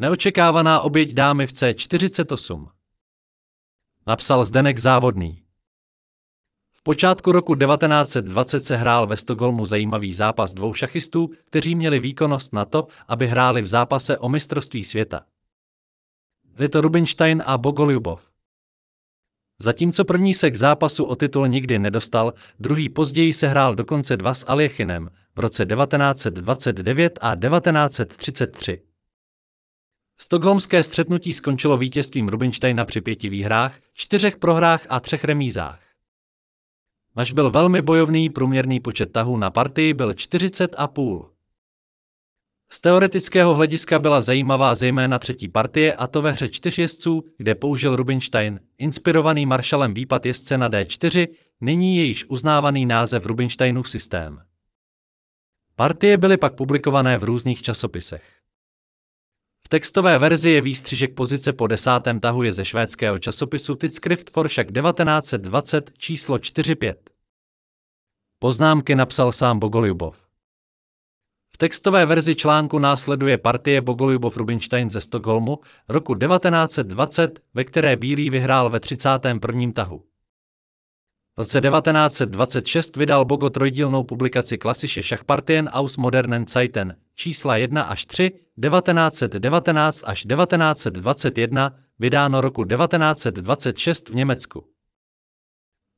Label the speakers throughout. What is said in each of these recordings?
Speaker 1: Neočekávaná oběť dámy v C48. Napsal Zdenek Závodný. V počátku roku 1920 se hrál ve Stockholmu zajímavý zápas dvou šachistů, kteří měli výkonnost na to, aby hráli v zápase o mistrovství světa. Byli to Rubinstein a Bogoljubov. Zatímco první se k zápasu o titul nikdy nedostal, druhý později se hrál dokonce dva s Aljechinem v roce 1929 a 1933. Stockholmské střetnutí skončilo vítězstvím Rubinsteina při pěti výhrách, čtyřech prohrách a třech remízách. Mač byl velmi bojovný, průměrný počet tahů na partii byl 40,5. Z teoretického hlediska byla zajímavá zejména třetí partie a to ve hře čtyř jezdců, kde použil Rubinstein, inspirovaný maršalem výpad jezdce na D4, nyní je již uznávaný název Rubinsteinův systém. Partie byly pak publikované v různých časopisech. V textové verzi je výstřižek pozice po desátém tahu je ze švédského časopisu Tidskrift for Shack 1920 číslo 45. Poznámky napsal sám Bogoljubov textové verzi článku následuje partie Bogoljubov Rubinstein ze Stockholmu roku 1920, ve které Bílý vyhrál ve 31. tahu. Roce 1926 vydal Bogo trojdílnou publikaci Klasische Schachpartien aus modernen Zeiten, čísla 1 až 3, 1919 až 1921, vydáno roku 1926 v Německu.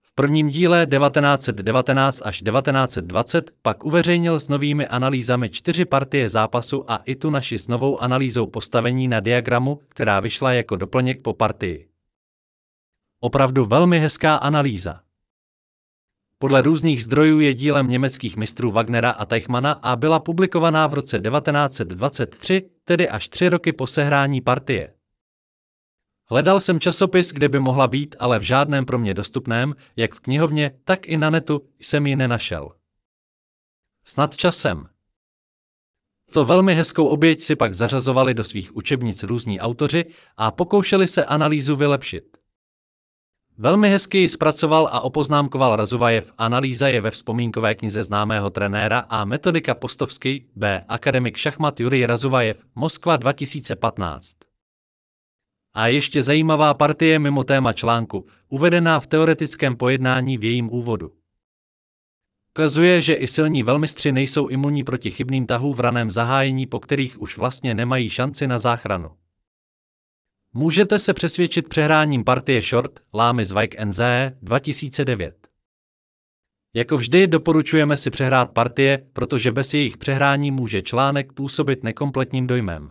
Speaker 1: V prvním díle 1919 až 1920 pak uveřejnil s novými analýzami čtyři partie zápasu a i tu naši s novou analýzou postavení na diagramu, která vyšla jako doplněk po partii. Opravdu velmi hezká analýza. Podle různých zdrojů je dílem německých mistrů Wagnera a Teichmana a byla publikovaná v roce 1923, tedy až tři roky po sehrání partie. Hledal jsem časopis, kde by mohla být, ale v žádném pro mě dostupném, jak v knihovně, tak i na netu, jsem ji nenašel. Snad časem. To velmi hezkou oběť si pak zařazovali do svých učebnic různí autoři a pokoušeli se analýzu vylepšit. Velmi hezky zpracoval a opoznámkoval Razuvajev. Analýza je ve vzpomínkové knize známého trenéra a metodika Postovský, B. Akademik šachmat Jurij Razuvajev, Moskva 2015. A ještě zajímavá partie mimo téma článku, uvedená v teoretickém pojednání v jejím úvodu. Ukazuje, že i silní velmistři nejsou imunní proti chybným tahům v raném zahájení, po kterých už vlastně nemají šanci na záchranu. Můžete se přesvědčit přehráním partie Short Lámy z Vike NZ 2009. Jako vždy doporučujeme si přehrát partie, protože bez jejich přehrání může článek působit nekompletním dojmem.